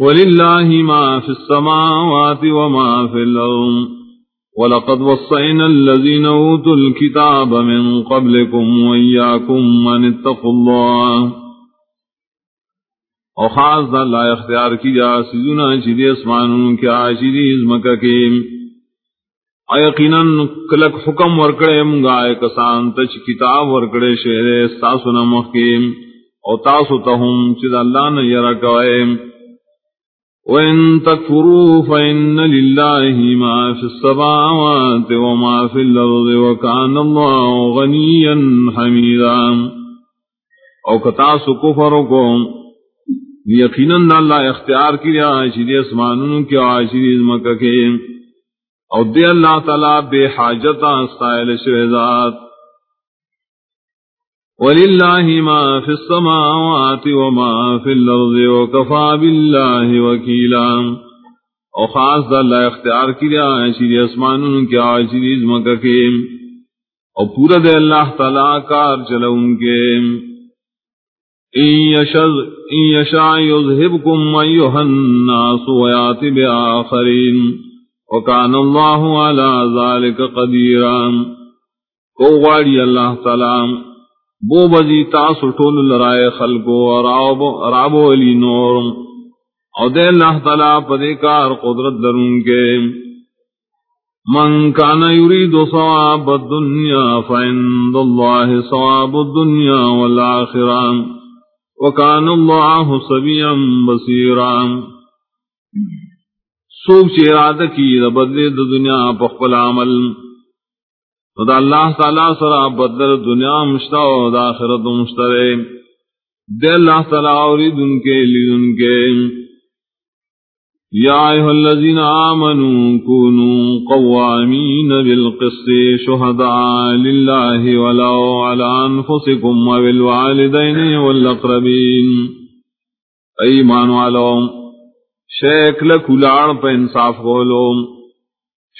ولله ما في السماوات وما في الأرض ولقد وصينا الذين أوتوا الكتاب من قبلكم وإياكم من اتقوا الله اور خاص دا اللہ اختیار کی جا سیدنا چیدی اسمانوں کیا چیدی ازمکہ کی یقیناً کلک حکم ورکڑے منگائے کسان، تچ کتاب ورکڑے شہرے ستاسو نمخیم او تاسو تہم چید اللہ نے یرکوئے وإن تكفروا فإن لله ما في السماوات وما في الأرض وكان الله غنيا حميدا۔ او کتاسو کفرکم یقیناً اللہ اختیار کی عاشری اسمانوں کی عاشری مکہ کے او دے اللہ تعالی بے حاجتا استائل شہزاد ولله ما في السماوات وما في الأرض وكفى بالله وكيلا او خاص دا اللہ اختیار کی لیا شیری اسمان کے عاجریز مکہ کے او پورا دے اللہ تعالی کار چلو ان کے ان یشاء یذہبکم ایوہ الناس ویات بآخرین وکان اللہ علی ذالک قدیرا۔ کو غاڑی اللہ تعالی۔ بو بزی تاسو ټول لرائے خلقو رابو رابو علی نور. او دے اللہ تعالی پدے کار قدرت درون کے. من کان یرید ثواب الدنیا فعند اللہ ثواب الدنیا والآخرہ. وکان اللہ سبیا بصیرا. سوک چیراد کی بدلے دنیا پخپل عمل. تو دا اللہ تعالی سرا بدل دنیا مشتا و دا آخرت مشترے دے اللہ تعالی اوری دن کے، لی دن کے۔ یا ایہا الذین آمنوا کونوا قوامین بالقسط شہداء للہ ولو علی انفسکم وبالوالدین والاقربین۔ ایمان والو شیک لکھلاڑ پہ انصاف بولو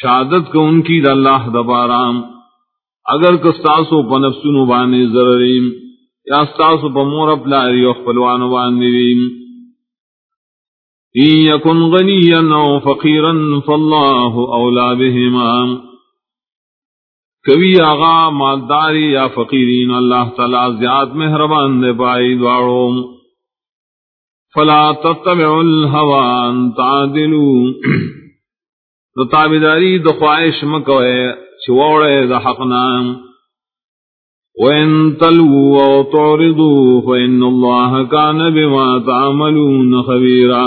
شہادت کو ان کی دا اللہ دبارام اگر کستاسو پا نفسونو بانی ضرریم یا استاسو پا مور اپلاری و خپلوانو باندیم این یکن غنیا او فقیرا فاللہ اولا بهما. کبھی آغا مالداری یا فقیرین اللہ تعالی زیاد مہربان دے پائی دوارو فلا تتبعوا الهوان تعدلوا. تتابداری دخواہش مکوئے چوڑے دا حقنا وَإِن تَلْوُوا أو تعرضوا فإن الله كان بما تعملون خبيرا.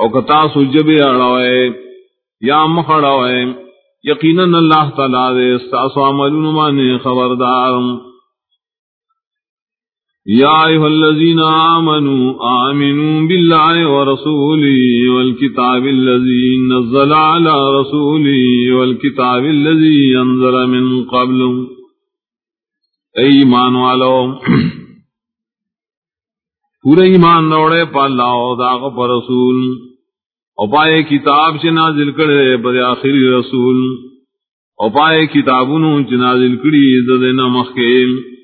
او کتاسو جبی اڑوئے یا مخڑوئے یقیناً اللہ تعالیٰ دے استاسو عملون مانے خبردار. يا أيها الذين آمنوا آمنوا بالله ورسوله والكتاب الذي نزل على رسوله والكتاب الذي أنزل من قبل. أي ایمان والو. پورے ایمان روڑے پا اللہ و داغ پر رسول. او پائے کتاب چھ نازل کرے پر آخری رسول. او پائے کتابونو چھ نازل کری ددنا مخیم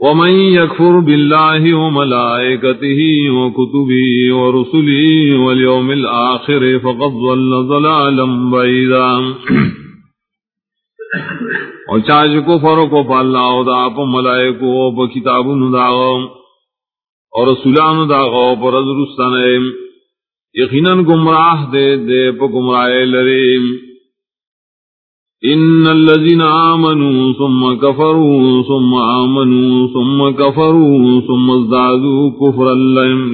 ومن يكفر بالله وملائكته وكتبه ورسله واليوم الآخر فقد ظل ظلالا بعيدا. اور چاچ کو فرو پا اللہ او دا پا ملائکو پا کتابون داغو اور رسولان داغو پا رضرستان یقیناً گمراہ دے دے پا گمراہ لریم ان الذين امنوا ثم كفروا ثم امنوا ثم كفروا ثم ازدادوا كفرا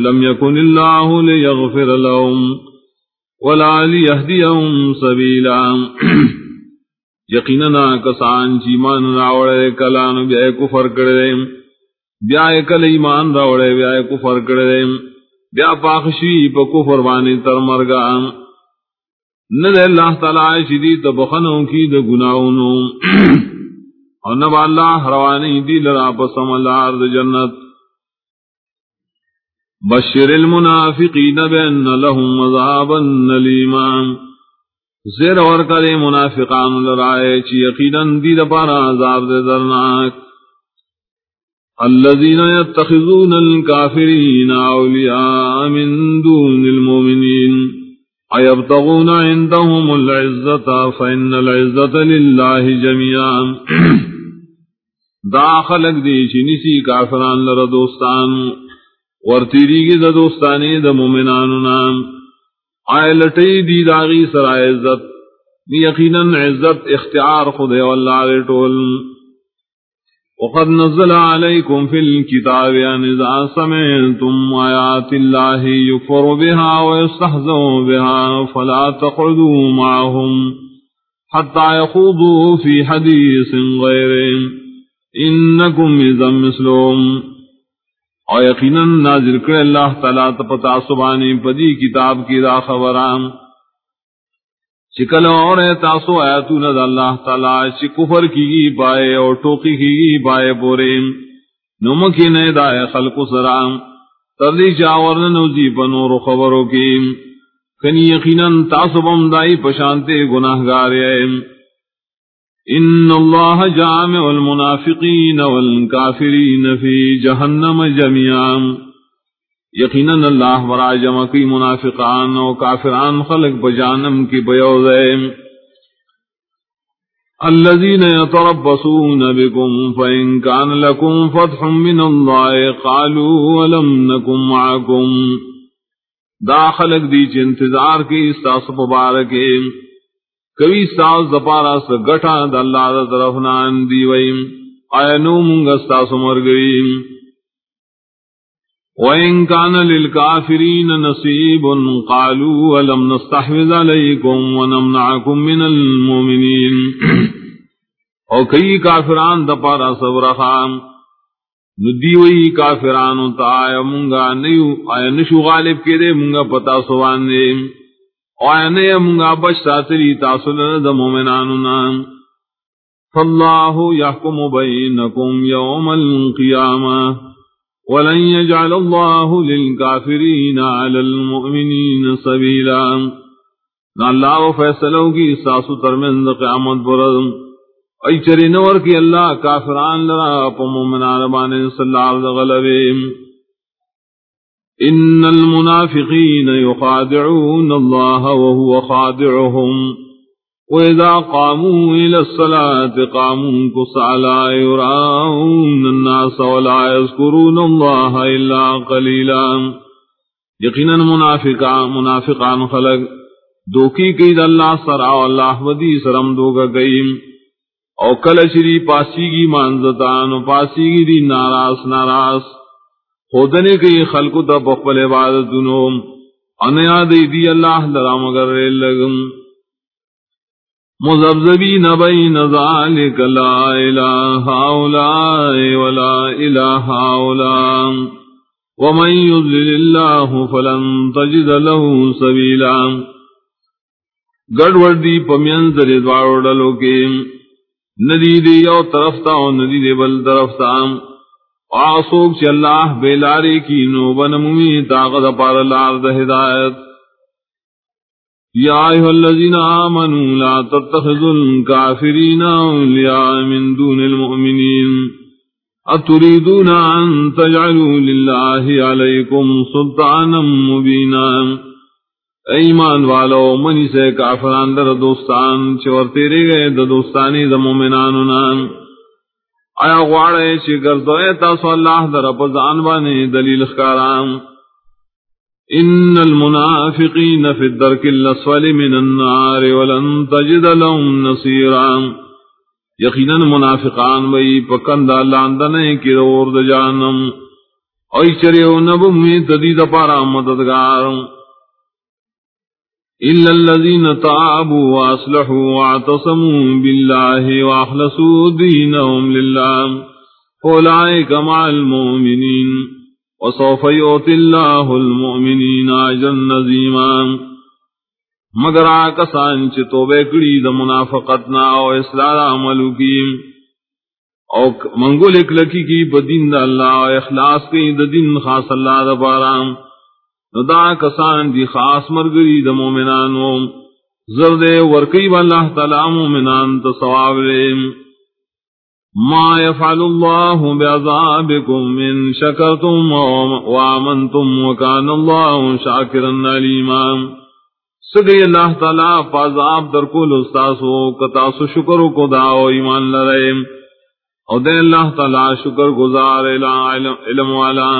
لم يكن الله ليغفر لهم ولا ليهديهم سبيلا. یقینا کسان چی مان راوڑے کلان بیا کفر کرے بیا کل ایمان راوڑے، بیا کفر کرے بیا پاخشی پا کفر بانی تر مرگان. نہ اللہ تعالی شدی تو بخنوں کی د گناہوں اور نہ اللہ روانی دی لرا پسم الارض جنت۔ بشر المنافقین بان لهم عذابا نلیما۔ زیر اور کرے منافقان لرائے چی یقینا دی لپارا عذاب دے درناک۔ الذين يتخذون الكافرين أولياء من دون المؤمنين أيبتغون عندهم العزة فإن العزة لله جميعا. داخلك دي چنسي كافران لر دوستان ورتيريگي دا دوستاني دا مؤمناننا آئے لٹئی دی داغی سرائے عزت، یقیناً عزت اختیار خود واللہ ٹول. وقد نزل عليكم في الكتاب أن إذا سمعتم آيات الله يكفر بها ويستحزوا بها فلا تقعدوا معهم حتى يخوضوا في حديث غيره إنكم إذا مثلهم. اور یقیناً نازل کر اللہ تعالیٰ تپتا سبانی پدی کتاب کی دا خبران. چکل اور تاسو آیاتو ند اللہ تعالی، چی کفر کی گی پائے اور ٹوکی کی گی پائے پورے نمکی نے دائے خلق سرام۔ تردی چاور جی نوزی پنور خبروں کی کنی یقیناً تاسو بم دائی پشانتے گناہ گارے ان اللہ جامع المنافقین والکافرین فی جہنم جميعا یقیناً اللہ برا جمع کی منافقان و کافران خلق بجانم کی بیوزے. الذين يتربصون بكم فإن كان لكم فتح من الله قالوا ولم نكن معكم داخلك دی چ انتظار کی استاس مبارک. کبھی استاس دپارا س گٹا د اللہ طرف نان دی ویم. آیا نو منگ استاس مر گئی وَإِن كَانَ لِلْكَافِرِينَ نَصِيبٌ قَالُوا وَلَمْ نَسْتَحْوِذْ عَلَيْكُمْ وَنَمْنَعَكُمْ مِنَ الْمُؤْمِنِينَ او کئی کافران دپارا صبر خام ندی وئی کافران تا آیا منگا نیو، آیا نشو غالب کے دے منگا پتا سوان دے آیا نیا منگا بچ ساتری تاصلن دا مومناننا فاللہ یحکم بینکم یوم القیامہ ولن يجعل الله للكافرين على المؤمنين سبيلا. نہ اللہ فیصلوں کی ساسو ترمند قیامت برد. ای چری نور کی اللہ کافران لرا پا مومنان بانے صلی اللہ علیہ غلبیم ان المنافقین يخادعون اللہ وهو خادعهم وإذا قاموا إلى الصلاة قاموا كسعلا يراؤون الناس ولا يذكرون الله إلا قليلا. یقینا منافقان منافقان خلق. دوکی کئی دا اللہ سرا اللہ ودی سرم دوگا گئیم. او کل شری پاسی گی مانزتان و پاسی گی دی ناراس ناراس. خودنے کئی خلق تا بقبل عبادتنو انیا دی دی اللہ لرام گر لگم. مذبذبین بین ذالک لا الہ اولاء ولا الہ اولاء ومن يضلل الله فلن تجد له سبيلا گڑوڑ دی پمین ذری دوارو ڈلو کے ندی دی یو طرف تا و ندی دی بل طرف تا. آسوک چی اللہ بیلاری کی نو بنمومی طاقت پار لار دا ہدایت. يا أيها الذين آمنوا لا تتخذوا الكافرين أولياء من دون المؤمنين أتريدون أن تجعلوا لله عليكم سلطانا مبينا ایمان والو منی سے کافران در دوستان چور تیرے گئے د دوستانی د مومنانو نام آیا غواړی چې ګرځوي تاسو الله در په ځان باندې دلیل ښکارام ان المنافقین فی الدرک الاسفل من النار ولن تجد لهم نصیرا یقینا منافقان وی پکندا لاندنے کی رور د جانم. اوی چریو نبو می تدید پارا مددگار. الا الذين تابوا واصلحوا واعتصموا بالله واخلصوا دينهم لله. اولئك مع المؤمنين. وسوف يؤتي الله المؤمنين اجرا عظيما مگر آکسان چ توبہ کڑی د منافقت نا او اصلاح عمل کی. او منگول ایک لکی کی بدین دا اللہ او اخلاص کی د دین خاص اللہ دا بارام دا کسان دی خاص مرگری د مومنانو. زرد ورکی با اللہ تعالی مومنان تو ثواب لیم ما يفعل الله بعذابكم من شكرتم وآمنتم وكان الله شاكرا عليما. سگئی اللہ تعالیٰ پازاب در کو لستاسو کتاسو شکر کو داو ایمان لرے. او دے اللہ تعالیٰ شکر گزار علم علم والا